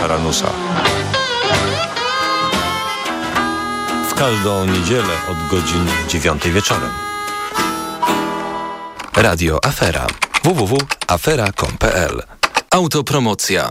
Karanusa. W każdą niedzielę od godzin 9 wieczorem. Radio Afera. www.afera.com.pl Autopromocja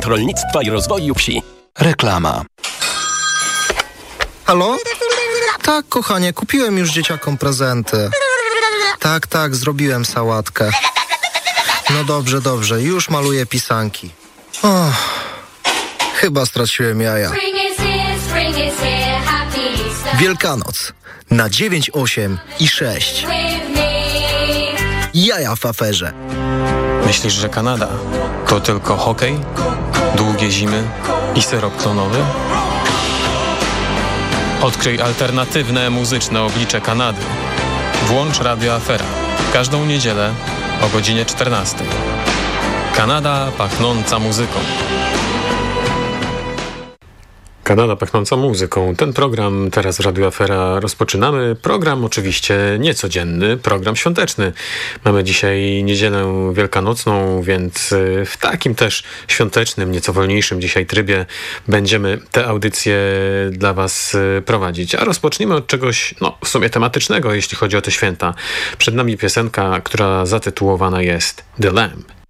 Rolnictwa i Rozwoju Wsi. Reklama. Halo? Tak, kochanie, kupiłem już dzieciakom prezenty. Tak, tak, zrobiłem sałatkę. No dobrze, dobrze, już maluję pisanki. Oh, chyba straciłem jaja. Wielkanoc na 9, 8 i 6. Jaja w aferze. Myślisz, że Kanada to tylko hokej, długie zimy i syrop klonowy? Odkryj alternatywne muzyczne oblicze Kanady. Włącz Radio Afera. Każdą niedzielę o godzinie 14. Kanada pachnąca muzyką. Kanada pachnąca muzyką. Ten program teraz w Radio Afera rozpoczynamy. Program oczywiście niecodzienny, program świąteczny. Mamy dzisiaj niedzielę wielkanocną, więc y, w takim też świątecznym, nieco wolniejszym dzisiaj trybie będziemy te audycje dla Was y, prowadzić. A rozpoczniemy od czegoś, no w sumie tematycznego, jeśli chodzi o te święta. Przed nami piosenka, która zatytułowana jest The Lamb.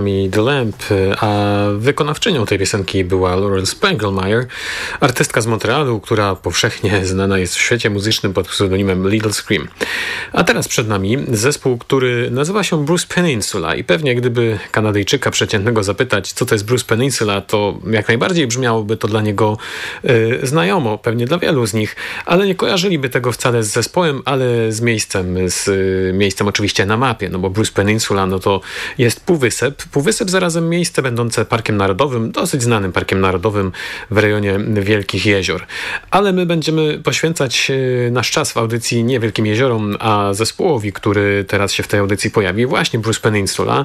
Nami The Lamp, a wykonawczynią tej piosenki była Laurel Sprengelmeyer, artystka z Montrealu, która powszechnie znana jest w świecie muzycznym pod pseudonimem Little Scream. A teraz przed nami zespół, który nazywa się Bruce Peninsula i pewnie gdyby Kanadyjczyka przeciętnego zapytać, co to jest Bruce Peninsula, to jak najbardziej brzmiałoby to dla niego y, znajomo, pewnie dla wielu z nich, ale nie kojarzyliby tego wcale z zespołem, ale z miejscem, z y, miejscem oczywiście na mapie, no bo Bruce Peninsula no to jest półwysep. Półwysep zarazem miejsce będące parkiem narodowym, dosyć znanym parkiem narodowym w rejonie Wielkich Jezior. Ale my będziemy poświęcać e, nasz czas w audycji nie Wielkim Jeziorom, a zespołowi, który teraz się w tej audycji pojawi, właśnie Bruce Peninsula.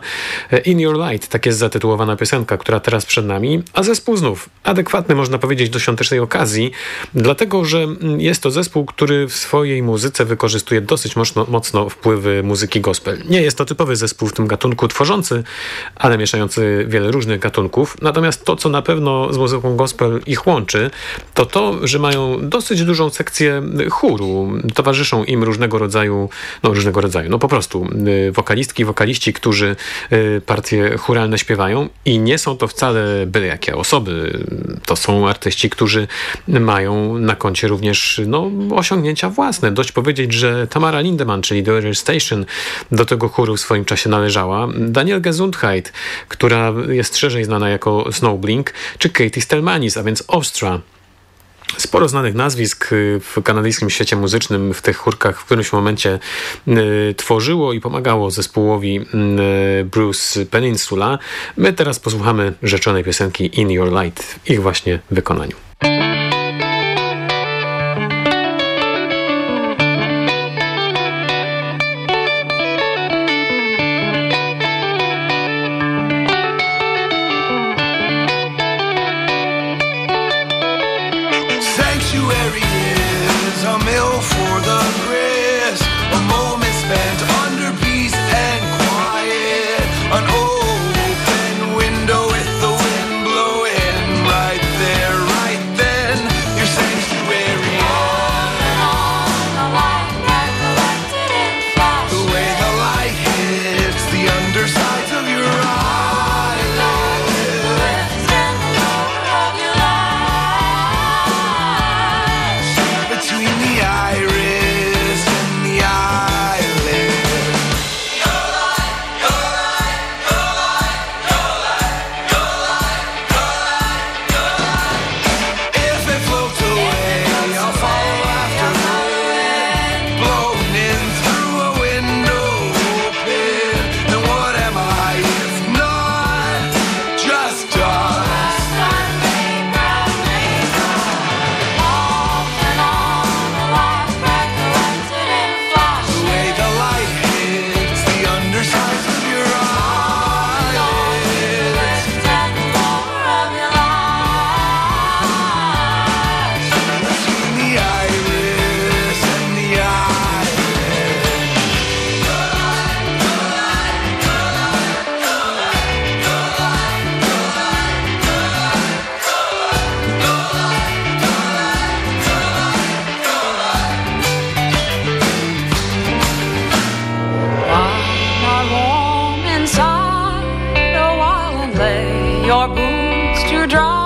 E, In Your Light, tak jest zatytułowana piosenka, która teraz przed nami, a zespół znów adekwatny, można powiedzieć, do świątecznej okazji, dlatego, że mm, jest to zespół, który w swojej muzyce wykorzystuje dosyć mocno, mocno wpływy muzyki gospel. Nie jest to typowy zespół w tym gatunku tworzący, ale mieszający wiele różnych gatunków. Natomiast to, co na pewno z muzyką gospel ich łączy, to to, że mają dosyć dużą sekcję chóru. Towarzyszą im różnego rodzaju, no różnego rodzaju, no po prostu y, wokalistki, wokaliści, którzy y, partie churalne śpiewają i nie są to wcale byle jakie osoby. To są artyści, którzy mają na koncie również no, osiągnięcia własne. Dość powiedzieć, że Tamara Lindemann, czyli The Station, do tego chóru w swoim czasie należała. Daniel Gesundheit, która jest szerzej znana jako Snowblink, czy Katie Stelmanis, a więc Ostra. Sporo znanych nazwisk y, w kanadyjskim świecie muzycznym w tych chórkach w którymś momencie y, tworzyło i pomagało zespołowi y, Bruce Peninsula. My teraz posłuchamy rzeczonej piosenki In Your Light w ich właśnie wykonaniu. your boots to dry.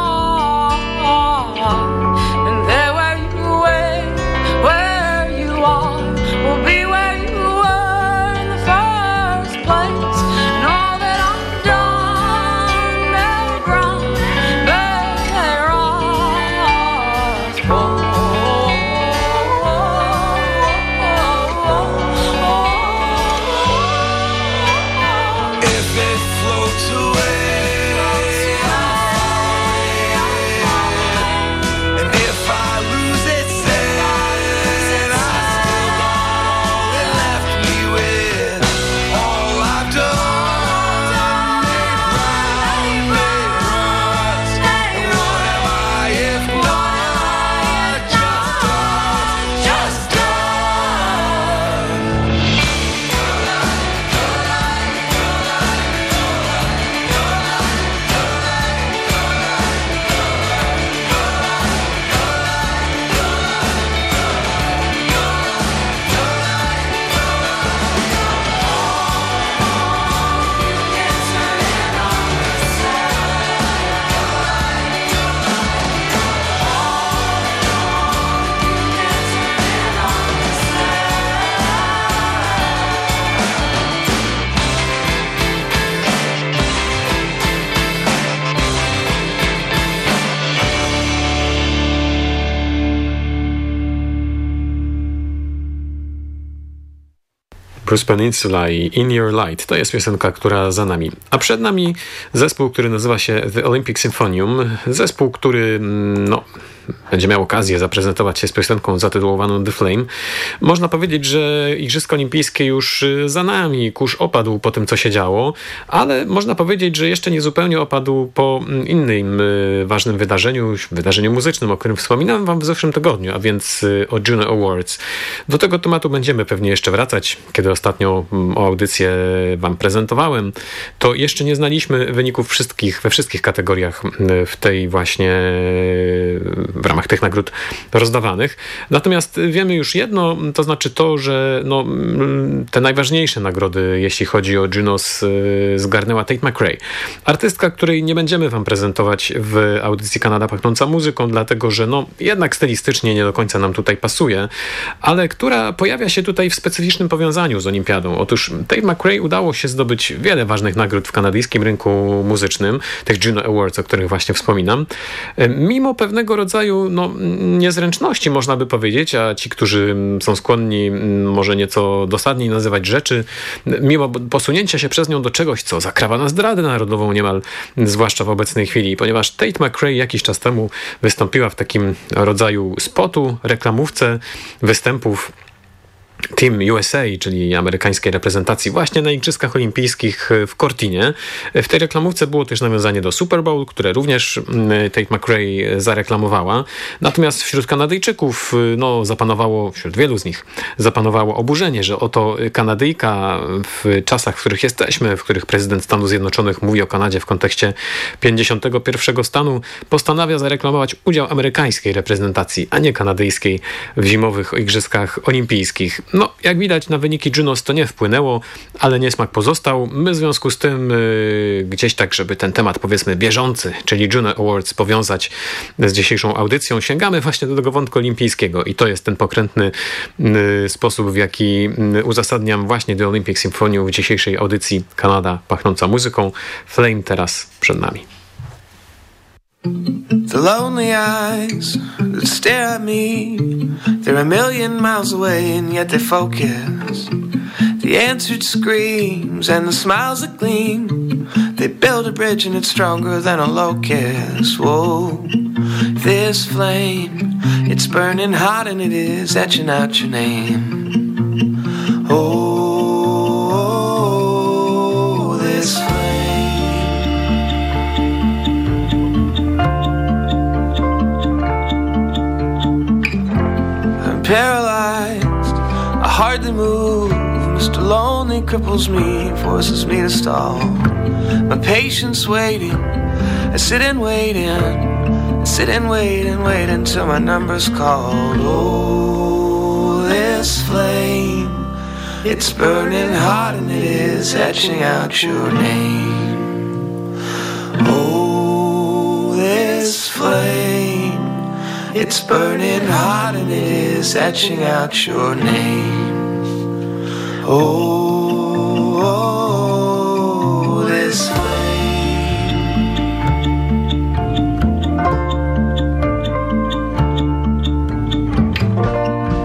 Bruce Peninsula i In Your Light. To jest piosenka, która za nami. A przed nami zespół, który nazywa się The Olympic Symphonium. Zespół, który mm, no, będzie miał okazję zaprezentować się z piosenką zatytułowaną The Flame. Można powiedzieć, że Igrzyska Olimpijskie już y, za nami, kurz opadł po tym, co się działo, ale można powiedzieć, że jeszcze nie zupełnie opadł po mm, innym y, ważnym wydarzeniu, wydarzeniu muzycznym, o którym wspominałem wam w zeszłym tygodniu, a więc y, o Juno Awards. Do tego tematu będziemy pewnie jeszcze wracać, kiedy ostatnio mm, o audycję wam prezentowałem, to jeszcze nie znaliśmy wyników wszystkich, we wszystkich kategoriach w tej właśnie w ramach tych nagród rozdawanych. Natomiast wiemy już jedno, to znaczy to, że no, te najważniejsze nagrody, jeśli chodzi o Junos, y, zgarnęła Tate McRae. Artystka, której nie będziemy wam prezentować w audycji Kanada Pachnąca Muzyką, dlatego że no, jednak stylistycznie nie do końca nam tutaj pasuje, ale która pojawia się tutaj w specyficznym powiązaniu z Olimpiadą. Otóż Tate McRae udało się zdobyć wiele ważnych nagród w kanadyjskim rynku muzycznym, tych Juno Awards, o których właśnie wspominam, mimo pewnego rodzaju rodzaju no, niezręczności, można by powiedzieć, a ci, którzy są skłonni może nieco dosadniej nazywać rzeczy, mimo posunięcia się przez nią do czegoś, co zakrawa na zdradę narodową niemal, zwłaszcza w obecnej chwili, ponieważ Tate McRae jakiś czas temu wystąpiła w takim rodzaju spotu, reklamówce występów Team USA, czyli amerykańskiej reprezentacji właśnie na Igrzyskach Olimpijskich w Cortinie. W tej reklamówce było też nawiązanie do Super Bowl, które również mm, Tate McRae zareklamowała. Natomiast wśród Kanadyjczyków, no zapanowało, wśród wielu z nich, zapanowało oburzenie, że oto Kanadyjka w czasach, w których jesteśmy, w których prezydent Stanów Zjednoczonych mówi o Kanadzie w kontekście 51 stanu, postanawia zareklamować udział amerykańskiej reprezentacji, a nie kanadyjskiej w zimowych Igrzyskach Olimpijskich. No, jak widać na wyniki Junos to nie wpłynęło, ale niesmak pozostał. My w związku z tym yy, gdzieś tak, żeby ten temat powiedzmy bieżący, czyli Juno Awards powiązać z dzisiejszą audycją, sięgamy właśnie do tego wątku olimpijskiego i to jest ten pokrętny yy, sposób, w jaki yy, uzasadniam właśnie The Olympic Symphony w dzisiejszej audycji Kanada pachnąca muzyką. Flame teraz przed nami. The lonely eyes that stare at me, they're a million miles away and yet they focus. The answered screams and the smiles that gleam, they build a bridge and it's stronger than a locust. Whoa, this flame, it's burning hot and it is etching out your name. Oh, paralyzed. I hardly move. Mr. Lonely cripples me, forces me to stall. My patience waiting. I sit and wait and I sit and wait and wait until my number's called. Oh, this flame, it's burning hot and it is etching out your name. Oh, this flame. It's burning hot and it is etching out your name. Oh, oh this flame.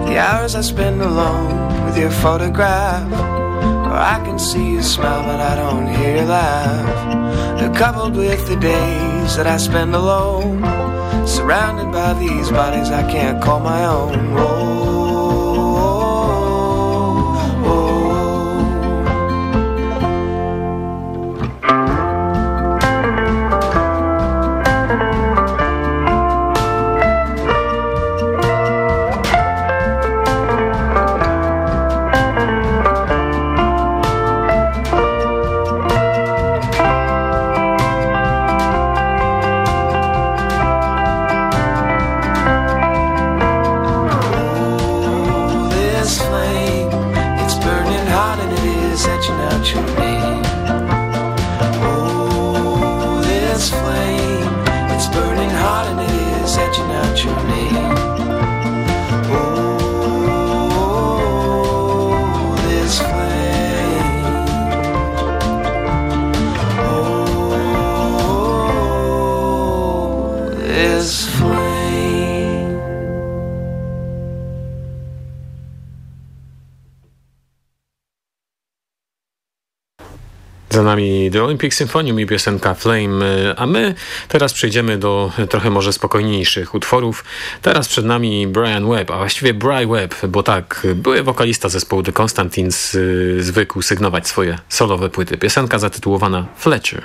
The hours I spend alone with your photograph. Or I can see you smile, but I don't hear you laugh. They're coupled with the days that I spend alone Surrounded by these bodies I can't call my own. Whoa. The Olympic Symphonium i piosenka Flame, a my teraz przejdziemy do trochę może spokojniejszych utworów. Teraz przed nami Brian Webb, a właściwie Bry Webb, bo tak, były wokalista zespołu The Constantines y, zwykł sygnować swoje solowe płyty. Piosenka zatytułowana Fletcher.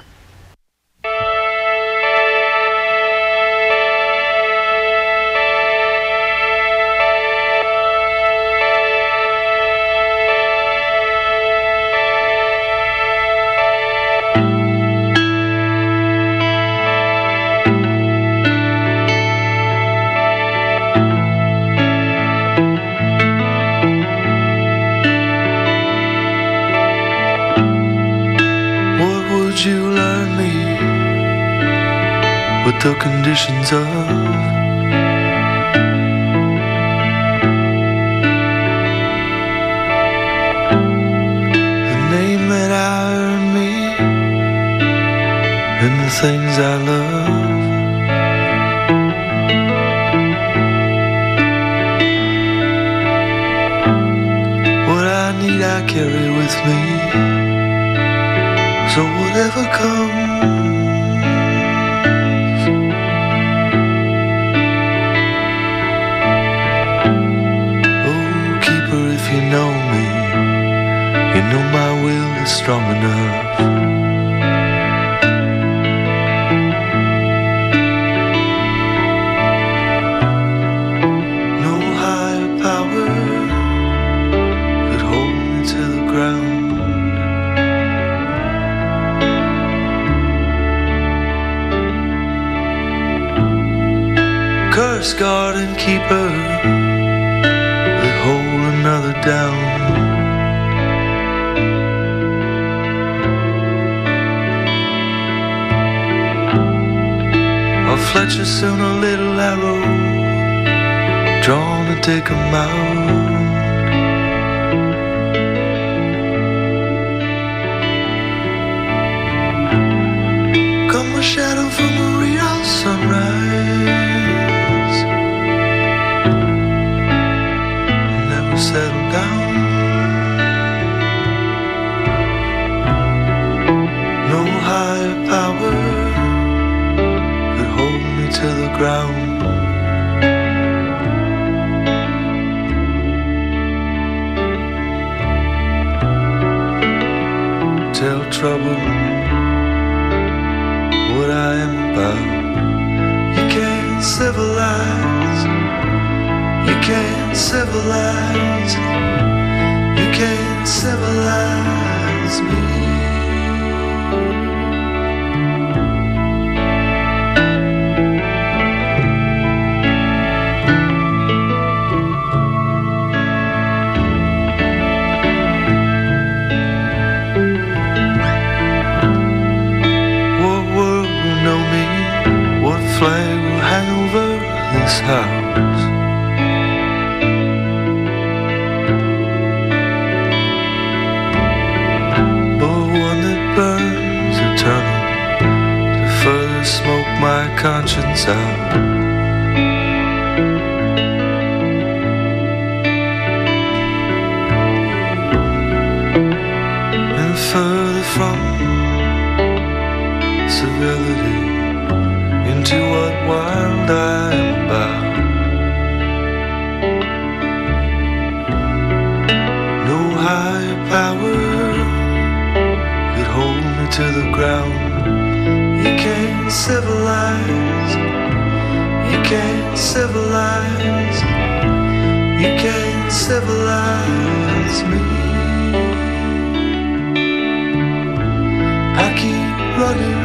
The conditions of the name that I earned me and the things I love. What I need, I carry with me. So whatever comes. Fletcher soon a little arrow drawn to take him out. Come a shadow from a Tell trouble what I am about. You can't civilize, you can't civilize, you can't civilize me. House. But one that burns eternal to further smoke my conscience out. You can't civilize me. I keep running,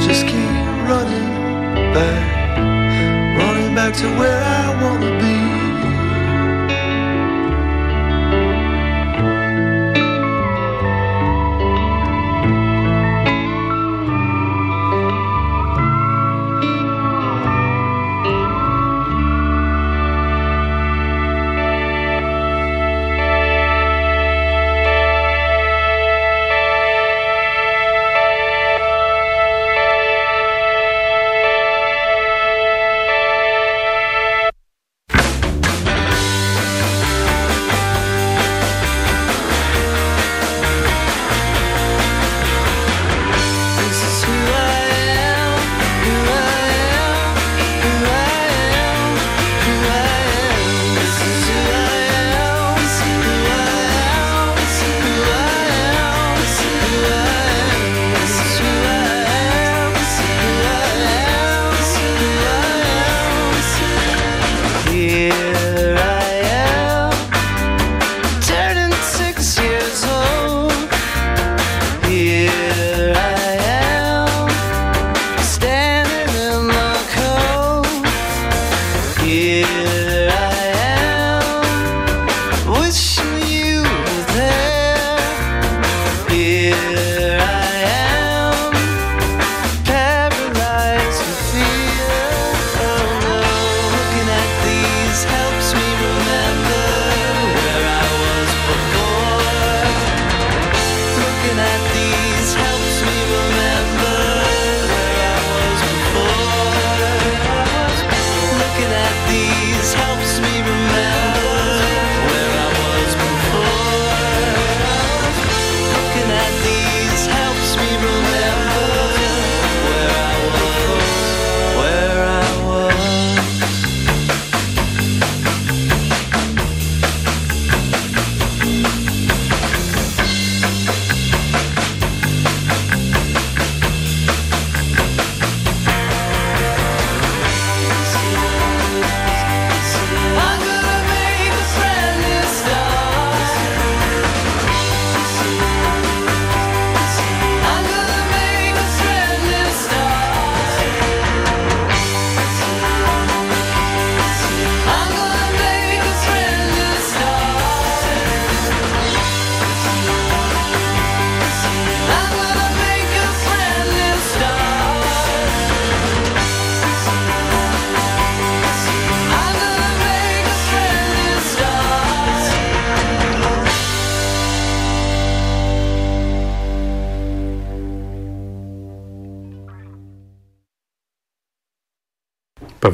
just keep running back, running back to where I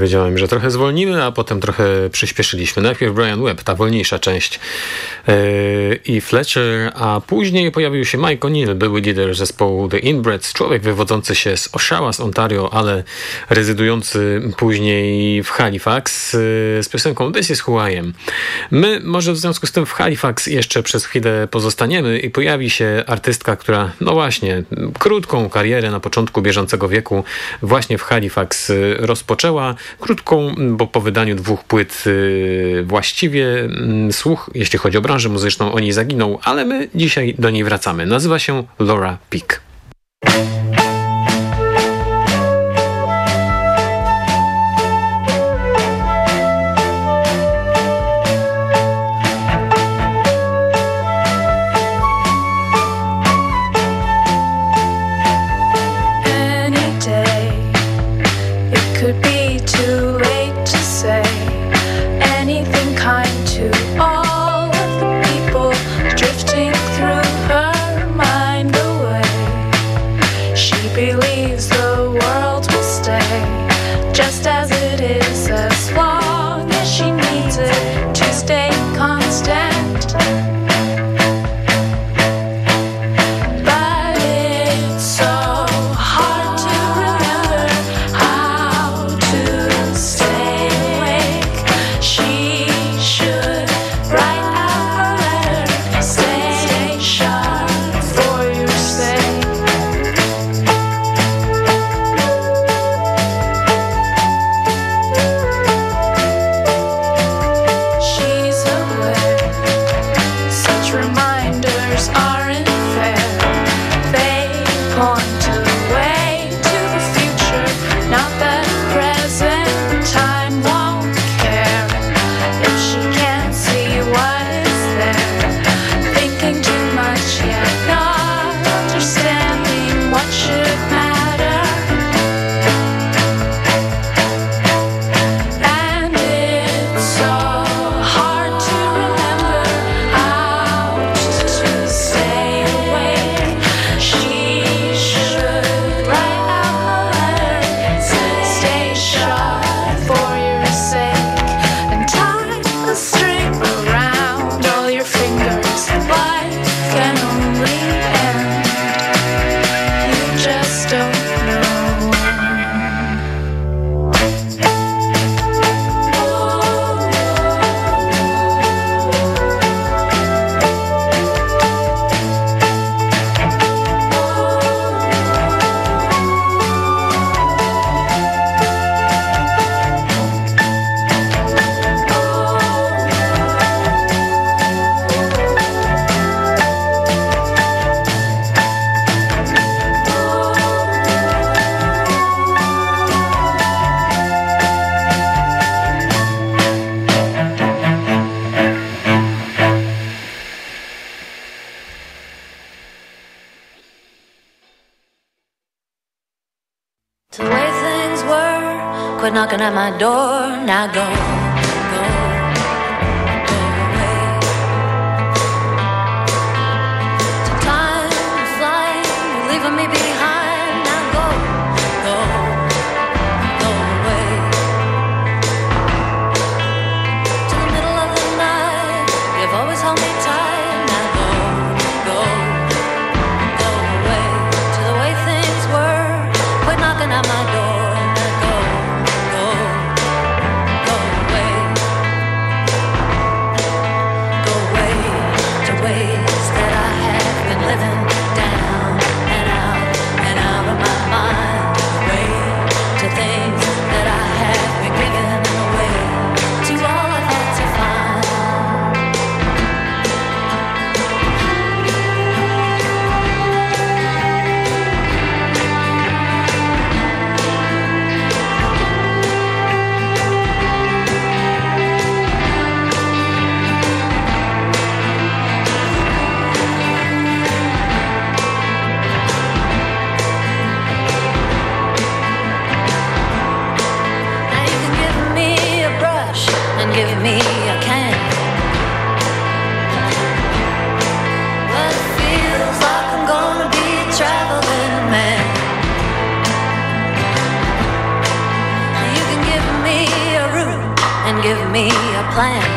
Powiedziałem, że trochę zwolnimy, a potem trochę przyspieszyliśmy. Najpierw Brian Webb, ta wolniejsza część yy, i Fletcher, a później pojawił się Mike O'Neill, były lider zespołu The Inbreds, człowiek wywodzący się z Oshawa, z Ontario, ale rezydujący później w Halifax yy, z piosenką This is Who I Am. My może w związku z tym w Halifax jeszcze przez chwilę pozostaniemy i pojawi się artystka, która no właśnie krótką karierę na początku bieżącego wieku właśnie w Halifax yy, rozpoczęła krótką, bo po wydaniu dwóch płyt y, właściwie słuch, jeśli chodzi o branżę muzyczną, o niej zaginął, ale my dzisiaj do niej wracamy. Nazywa się Laura Peak. Go, go, plan.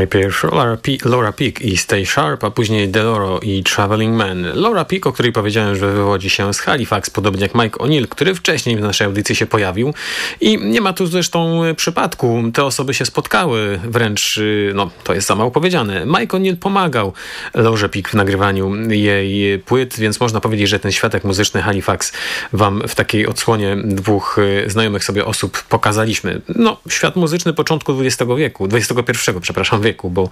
Najpierw Laura, Pe- Laura Peak i Stay Sharp, a później Deloro i Traveling Man. Laura Peak, o której powiedziałem, że wywodzi się z Halifax, podobnie jak Mike O'Neill, który wcześniej w naszej audycji się pojawił. I nie ma tu zresztą przypadku. Te osoby się spotkały, wręcz, y, no to jest za mało powiedziane. Mike O'Neill pomagał Laurze Peak w nagrywaniu jej płyt, więc można powiedzieć, że ten światek muzyczny Halifax wam w takiej odsłonie dwóch y, znajomych sobie osób pokazaliśmy. No, świat muzyczny początku XX wieku, XXI, przepraszam, wieku, bo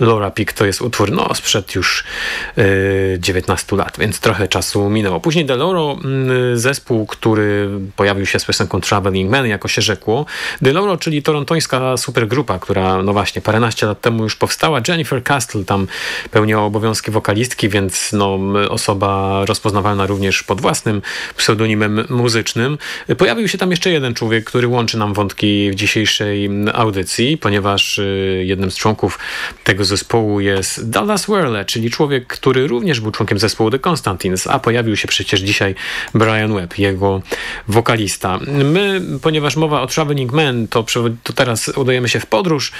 Laura Peak to jest utwór no, sprzed już y, 19 lat, więc trochę czasu minęło. Później Deloro, y, zespół, który pojawił się z piosenką Traveling Man, jako się rzekło. Deloro, czyli torontońska supergrupa, która no właśnie paręnaście lat temu już powstała. Jennifer Castle tam pełniła obowiązki wokalistki, więc no, osoba rozpoznawalna również pod własnym pseudonimem muzycznym. Pojawił się tam jeszcze jeden człowiek, który łączy nam wątki w dzisiejszej audycji, ponieważ y, jednym z członków tego zespołu jest Dallas Werle, czyli człowiek, który również był członkiem zespołu The Constantines, a pojawił się przecież dzisiaj Brian Webb, jego wokalista. My, ponieważ mowa o Traveling Man, to, to teraz udajemy się w podróż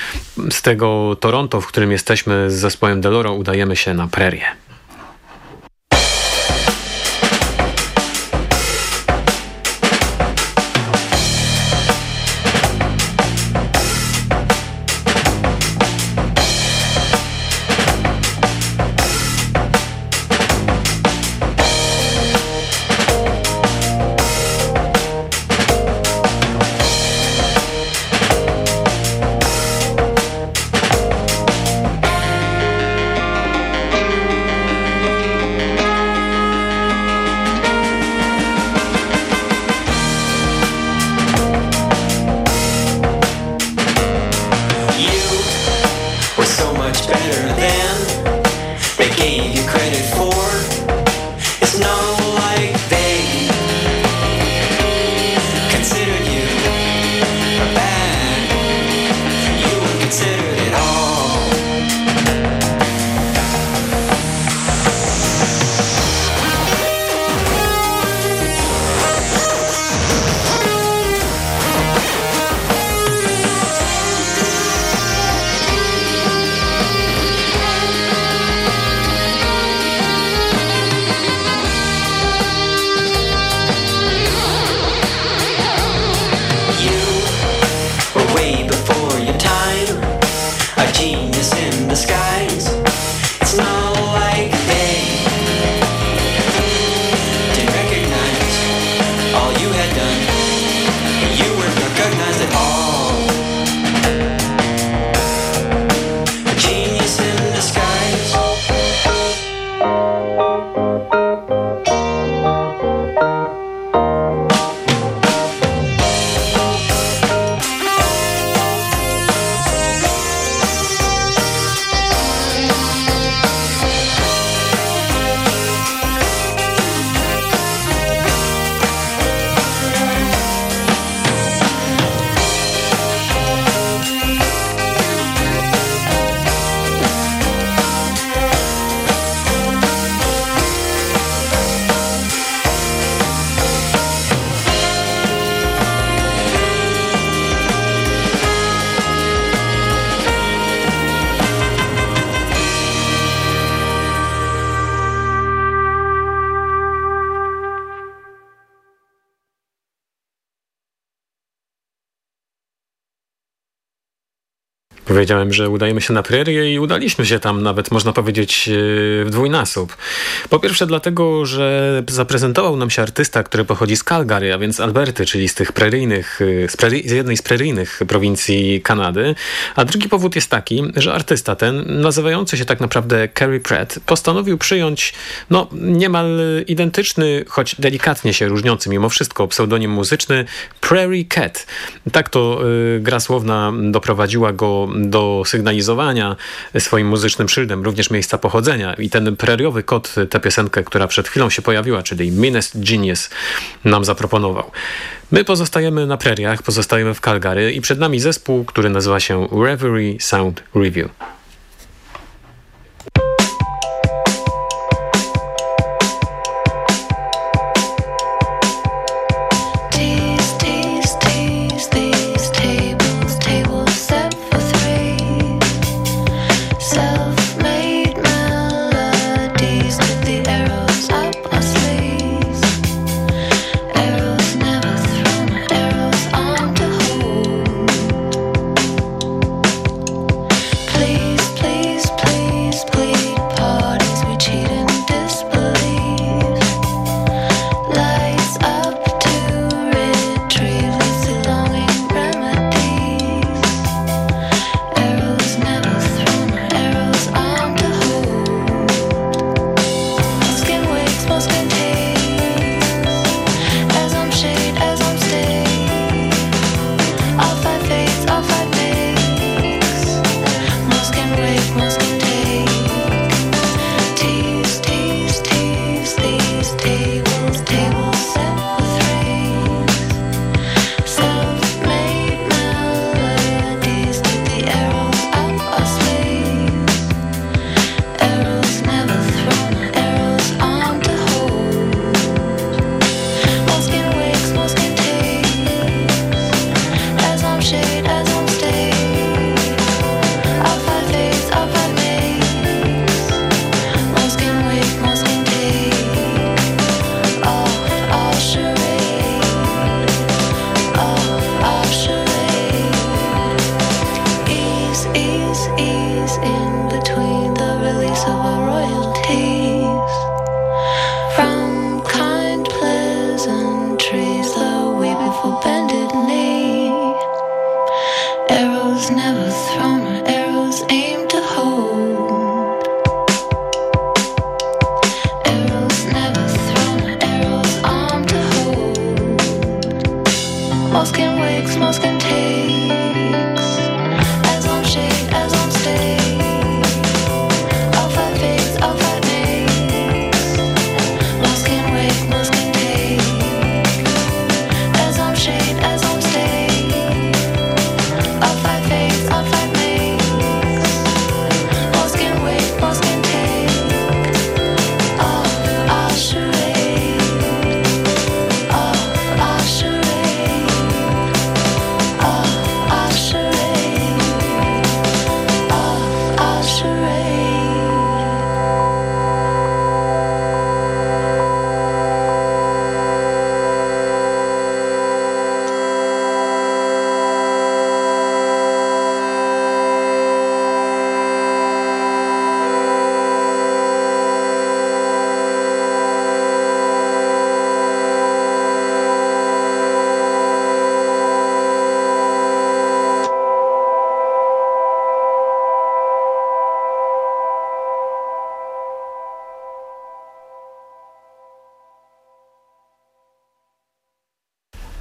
z tego Toronto, w którym jesteśmy z zespołem Deloro, udajemy się na prerię. Powiedziałem, że udajemy się na prerię i udaliśmy się tam nawet, można powiedzieć, e, w dwójnasób. Po pierwsze dlatego, że zaprezentował nam się artysta, który pochodzi z Calgary, a więc Alberty, czyli z tych preryjnych, e, z, prery, z jednej z preryjnych prowincji Kanady. A drugi powód jest taki, że artysta ten, nazywający się tak naprawdę Kerry Pratt, postanowił przyjąć no, niemal identyczny, choć delikatnie się różniący mimo wszystko pseudonim muzyczny Prairie Cat. Tak to y, gra słowna doprowadziła go do sygnalizowania swoim muzycznym szyldem również miejsca pochodzenia. I ten preriowy kot tę piosenkę, która przed chwilą się pojawiła, czyli Minest Genius, nam zaproponował. My pozostajemy na preriach, pozostajemy w Calgary i przed nami zespół, który nazywa się Reverie Sound Review.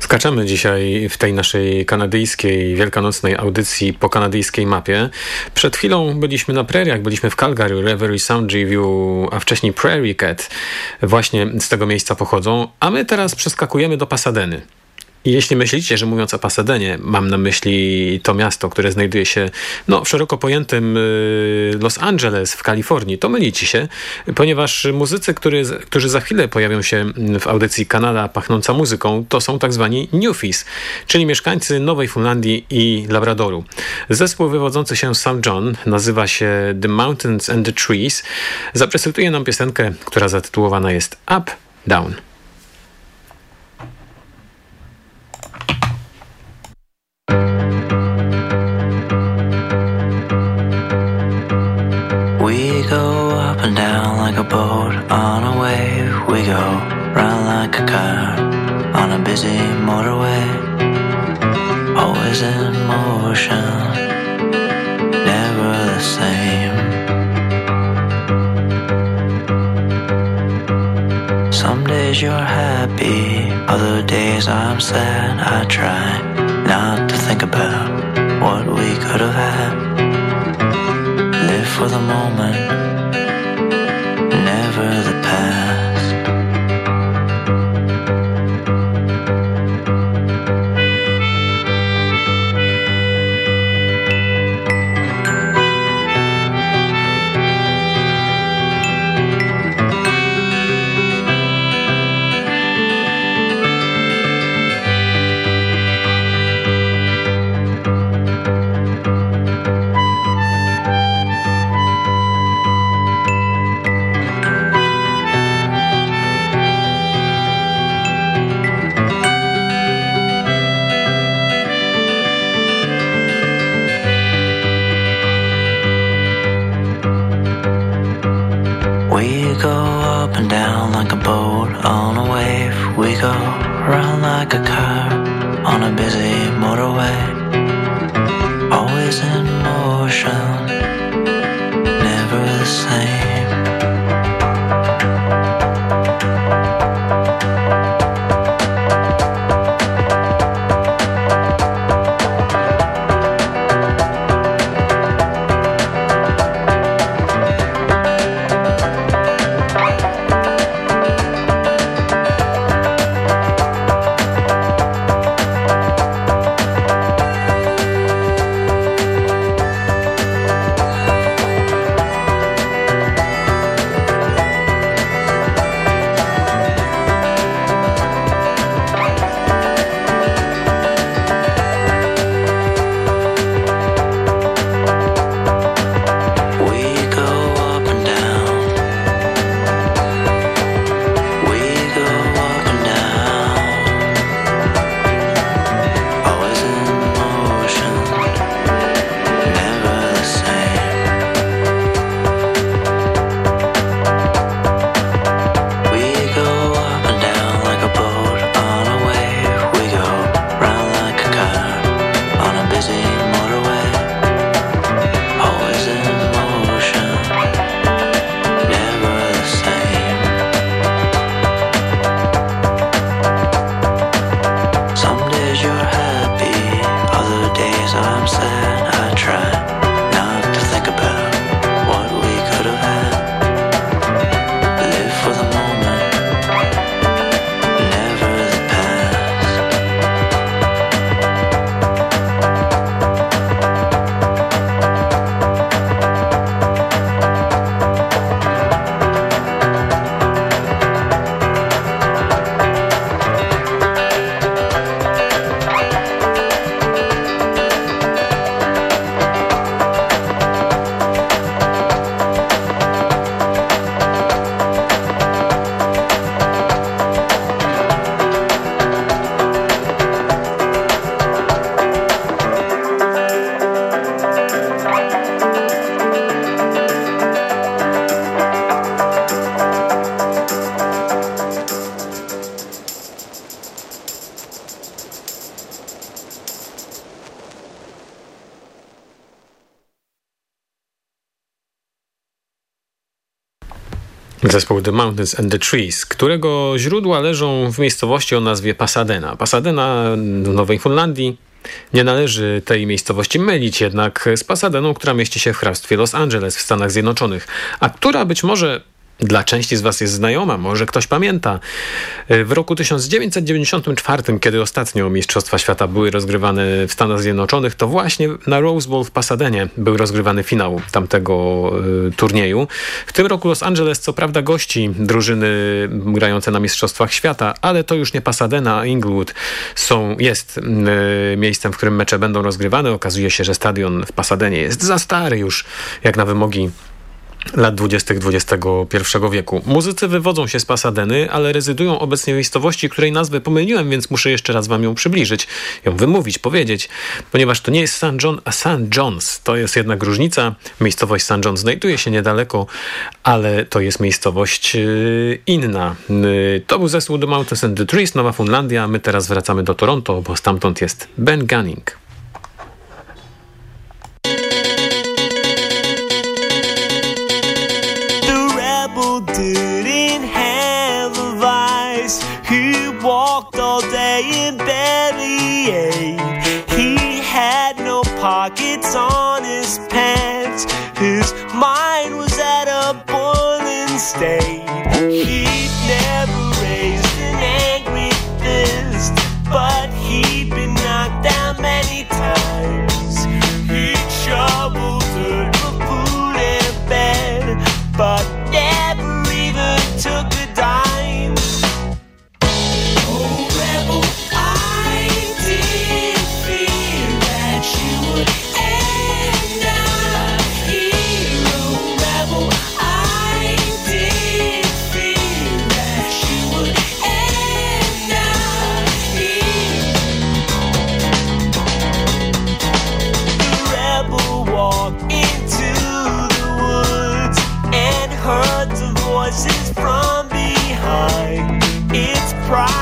Skaczemy dzisiaj w tej naszej kanadyjskiej, wielkanocnej audycji po kanadyjskiej mapie. Przed chwilą byliśmy na preriach, byliśmy w Calgary, Reverie Sound Review, a wcześniej Prairie Cat. Właśnie z tego miejsca pochodzą, a my teraz przeskakujemy do Pasadeny. Jeśli myślicie, że mówiąc o Pasadenie, mam na myśli to miasto, które znajduje się no, w szeroko pojętym y, Los Angeles w Kalifornii, to mylicie się, ponieważ muzycy, który, którzy za chwilę pojawią się w audycji Kanada pachnąca muzyką, to są tak zwani Newfies, czyli mieszkańcy Nowej Fundlandii i Labradoru. Zespół wywodzący się z St. John nazywa się The Mountains and the Trees. Zaprezentuje nam piosenkę, która zatytułowana jest Up, Down. Car on a busy motorway. Always in motion, never the same. Some days you're happy, other days I'm sad. I try not to think about what we could have had. Live for the moment, Zespół The Mountains and the Trees, którego źródła leżą w miejscowości o nazwie Pasadena. Pasadena w Nowej Fundlandii. Nie należy tej miejscowości mylić jednak z Pasadeną, która mieści się w hrabstwie Los Angeles w Stanach Zjednoczonych, a która być może dla części z Was jest znajoma, może ktoś pamięta. W roku 1994, kiedy ostatnio Mistrzostwa Świata były rozgrywane w Stanach Zjednoczonych, to właśnie na Rose Bowl w Pasadenie był rozgrywany finał tamtego y, turnieju. W tym roku Los Angeles co prawda gości drużyny grające na Mistrzostwach Świata, ale to już nie Pasadena, a Inglewood są, jest y, miejscem, w którym mecze będą rozgrywane. Okazuje się, że stadion w Pasadenie jest za stary już jak na wymogi lat 20. XXI wieku. Muzycy wywodzą się z Pasadeny, ale rezydują obecnie w miejscowości, której nazwę pomyliłem, więc muszę jeszcze raz wam ją przybliżyć, ją wymówić, powiedzieć, ponieważ to nie jest St. John, a St. John's. To jest jednak różnica. Miejscowość St. John znajduje się niedaleko, ale to jest miejscowość yy, inna. Yy, to był zespół The Mountains and the Trees, Nowa Funlandia. My teraz wracamy do Toronto, bo stamtąd jest Ben Gunning. Walked all day and barely ate. He had no pockets on his pants. His mind was at a boiling state. He'd never raised an angry fist, but buzzes from behind. It's pride.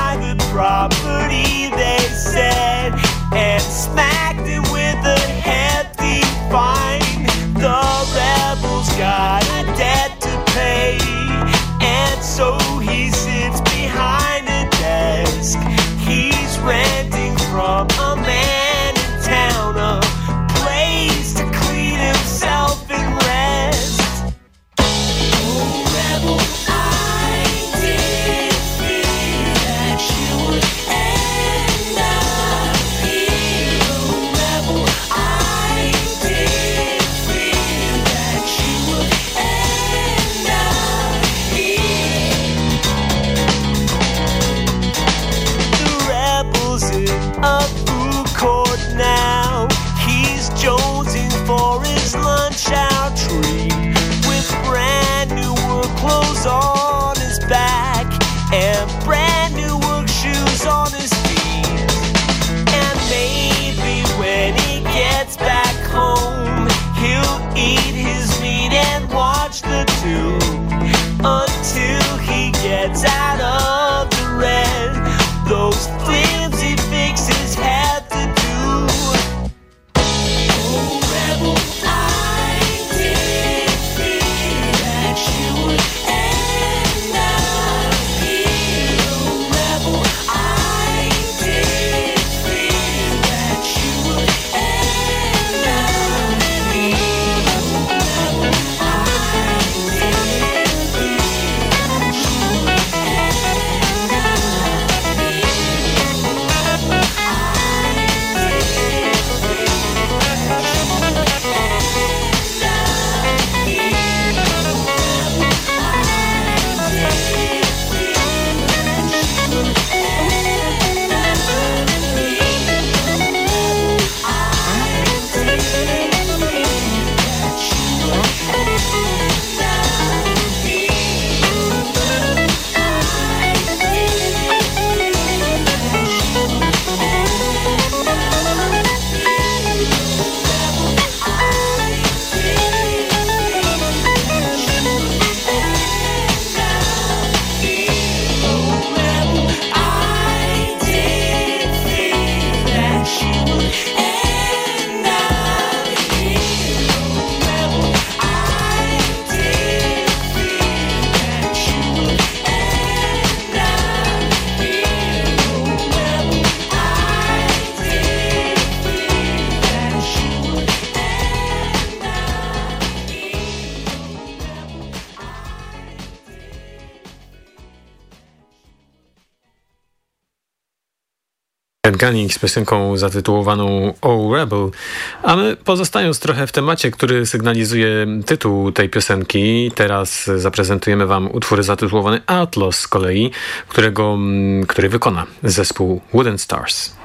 Gunning z piosenką zatytułowaną Oh Rebel, a my pozostając trochę w temacie, który sygnalizuje tytuł tej piosenki, teraz zaprezentujemy wam utwór zatytułowany Outlaws z kolei, którego, mm, który wykona zespół Wooden Stars.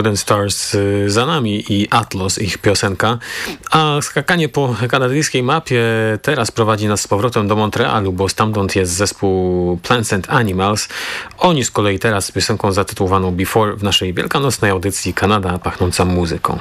Wooden Stars y, za nami i Atlas, ich piosenka. A skakanie po kanadyjskiej mapie teraz prowadzi nas z powrotem do Montrealu, bo stamtąd jest zespół Plants and Animals. Oni z kolei teraz z piosenką zatytułowaną Before w naszej wielkanocnej audycji Kanada pachnąca muzyką.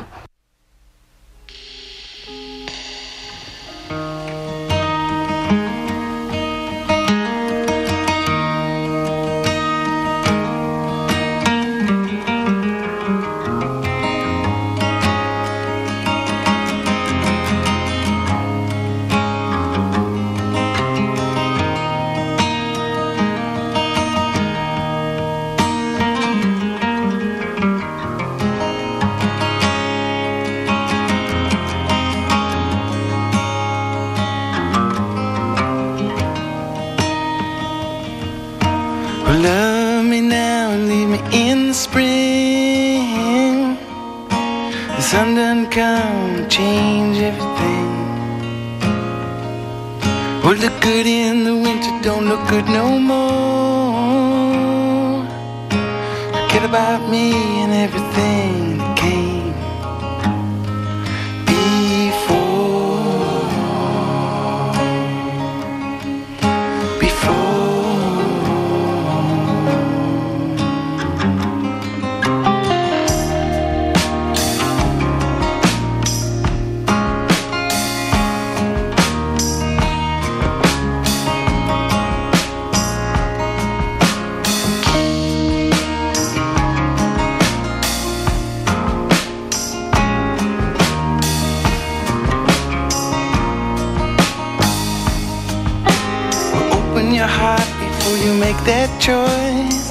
Your heart before you make that choice.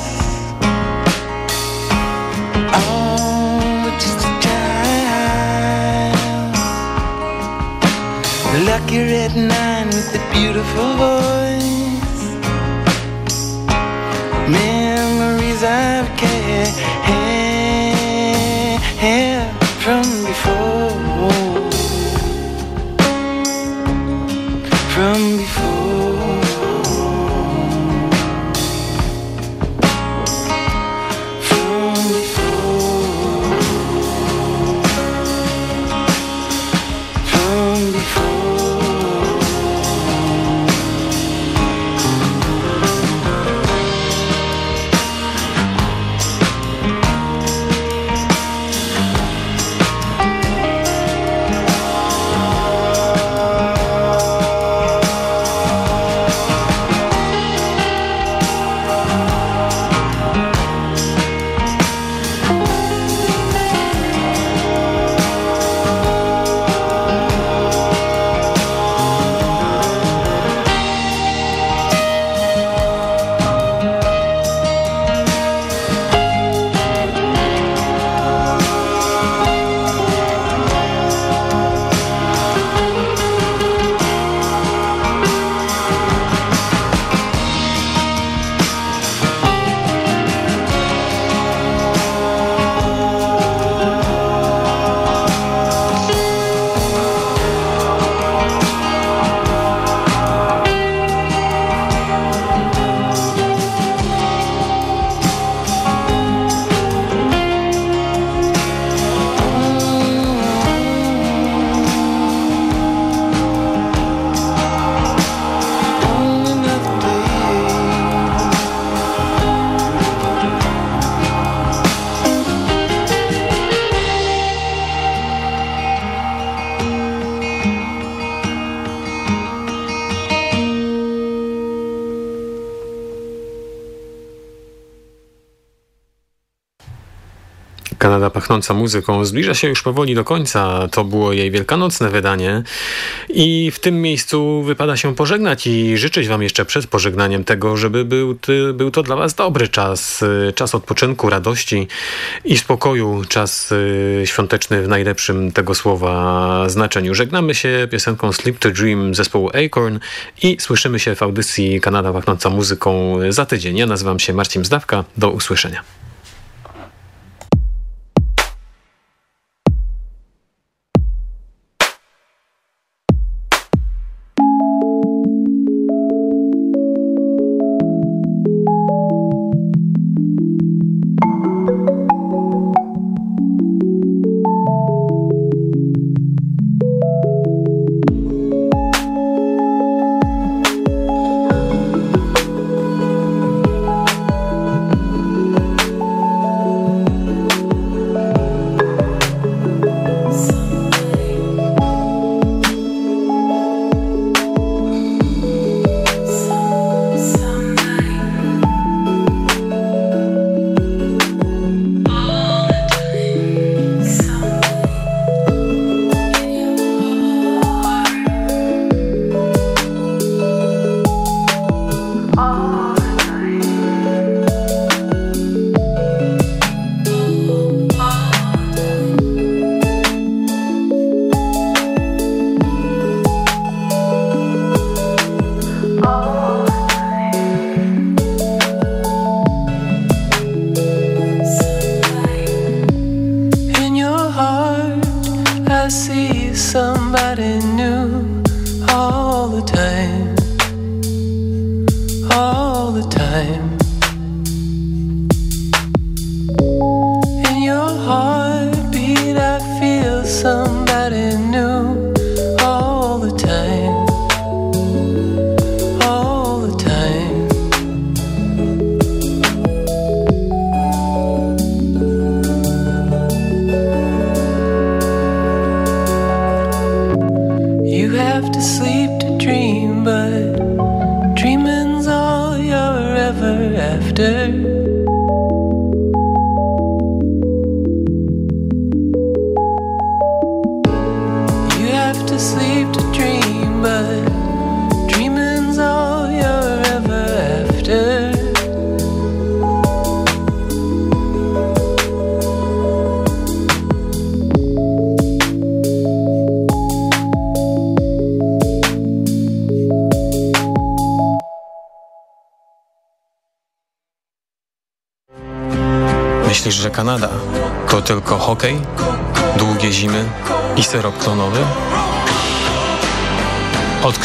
Oh, just a child. your red nine with a beautiful voice. Memories I've Kanada pachnąca muzyką zbliża się już powoli do końca. To było jej wielkanocne wydanie. I w tym miejscu wypada się pożegnać i życzyć Wam jeszcze przed pożegnaniem tego, żeby był, ty, był to dla Was dobry czas. y, Czas odpoczynku, radości i spokoju. Czas y, świąteczny w najlepszym tego słowa znaczeniu. Żegnamy się piosenką Sleep to Dream zespołu Acorn i słyszymy się w audycji Kanada pachnąca muzyką za tydzień. Ja nazywam się Marcin Zdawka. Do usłyszenia.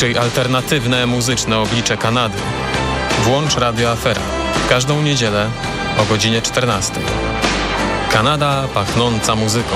Odkryj alternatywne muzyczne oblicze Kanady. Włącz Radio Afera. Każdą niedzielę o godzinie 14. Kanada pachnąca muzyką.